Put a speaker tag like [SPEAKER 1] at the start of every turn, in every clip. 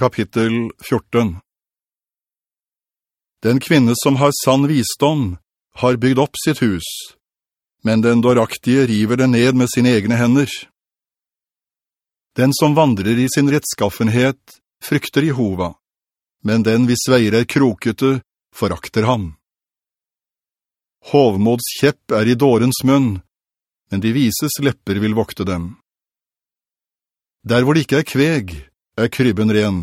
[SPEAKER 1] Kapittel 14 Den kvinne som har sann visdom har bygd opp sitt hus, men den dåraktige river det ned med sine egne hender. Den som vandrer i sin rettskaffenhet frykter Jehova, men den hvis veier er krokete forakter ham. Hovmods kjepp er i dårens munn, men de vises lepper vil vokte dem. Der hvor det ikke er kveg, er krybben ren,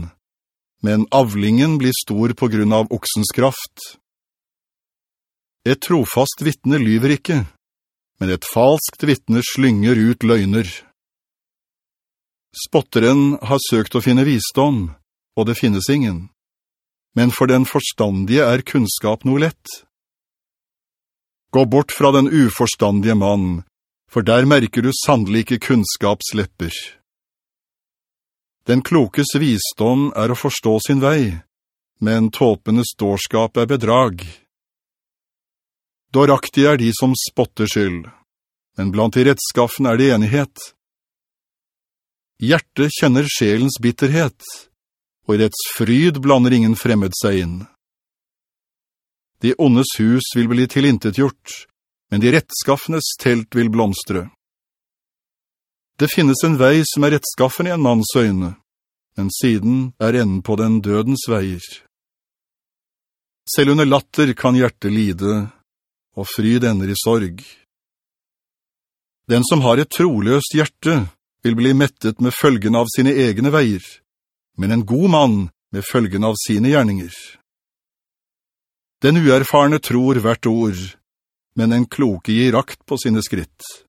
[SPEAKER 1] men avlingen blir stor på grunn av oksens kraft. Et trofast vittne lyver ikke, men et falskt vittne slynger ut løgner. Spotteren har søkt å finne visdom, og det finnes ingen. Men for den forstandige er kunnskap noe lett. Gå bort fra den uforstandige mann, for der merker du sannelig ikke kunnskapslepper. Den klokes visdom er å forstå sin vei, men tåpenes dårskap er bedrag. Dåraktige er de som spotter skyld, men blant de rettskaffen er det enighet. Hjertet kjenner sjelens bitterhet, og i dets fryd blander ingen fremmed seg inn. De ondes hus vil bli tilintetgjort, men de rettskaffenes telt vil blomstre. Det finnes en vei som er rettskaffen i en manns øyne, men siden er enden på den dødens veier. Selv under latter kan hjertet lide, og fryd ender i sorg. Den som har et troløst hjerte vil bli mettet med følgen av sine egne veier, men en god mann med følgen av sine gjerninger. Den uerfarne tror hvert ord, men en kloke gir rakt på sine skritt.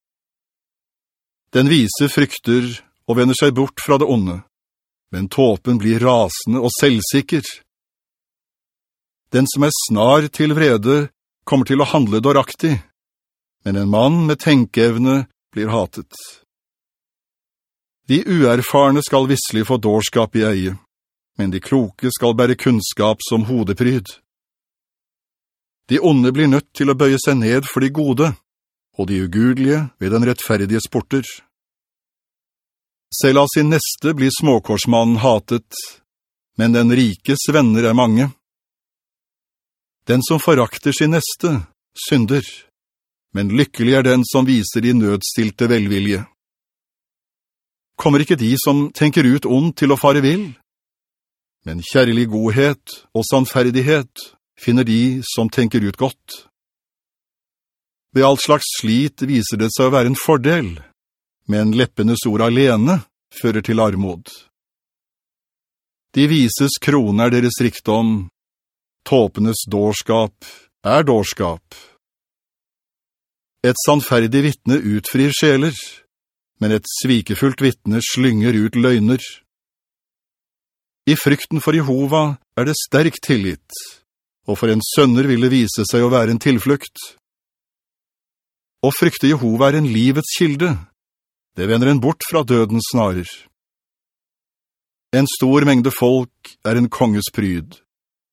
[SPEAKER 1] Den vise frykter og vender seg bort fra det onde, men tåpen blir rasende og selvsikker. Den som er snar til vrede kommer til å handle dåraktig, men en mann med tenkeevne blir hatet. De uerfarne skal visselig få dårskap i eie, men de kloke skal bære kunnskap som hodepryd. De onde blir nødt til å bøye seg ned for de gode, og de ugudelige ved den rettferdige sporter. Selv av sin neste blir småkorsmannen hatet, men den rikes venner er mange. Den som forakter sin neste, synder, men lykkelig er den som viser de nødstilte velvilje. Kommer ikke de som tenker ut ond til å fare vil? Men kjærlig godhet og sannferdighet finner de som tenker ut godt. Ved alt slags slit viser det seg å være en fordel, men leppenes ord alene fører til armod. De vises krone er deres rikdom, tåpenes dårskap er dårskap. Et sannferdig vittne utfrir sjeler, men et svikefullt vittne slynger ut løgner. I frykten for Jehova er det sterk tillit, og for en sønner vil det vise seg å være en tilflukt. Å frykte Jehova er en livets kilde. Det vender en bort fra dødens snarer. En stor mengde folk er en konges pryd,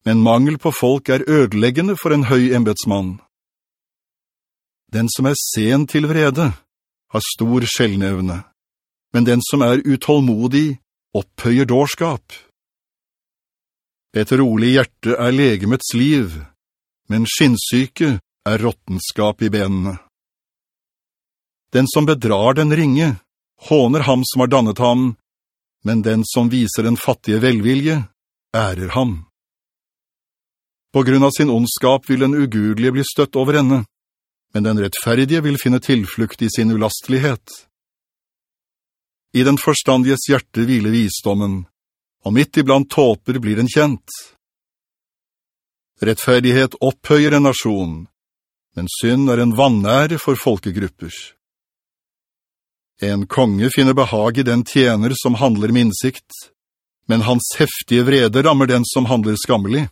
[SPEAKER 1] men mangel på folk er ødeleggende for en høy embedsmann. Den som er sen til vrede, har stor skjellnevne, men den som er utålmodig, opphøyer dårskap. Et rolig hjerte er legemets liv, men skinnsyke er råttenskap i benene. Den som bedrar den ringe, håner ham som har dannet ham, men den som viser den fattige velvilje, ærer ham. På grunn av sin ondskap vil den ugudelige bli støtt over henne, men den rettferdige vil finne tilflukt i sin ulastelighet. I den forstandiges hjerte hviler visdommen, og midt iblant tåper blir den kjent. Rettferdighet opphøyer en nasjon, men synd er en vannære for folkegrupper. En konge finner behag i den tjener som handler med innsikt, men hans heftige vrede rammer den som handler skammelig.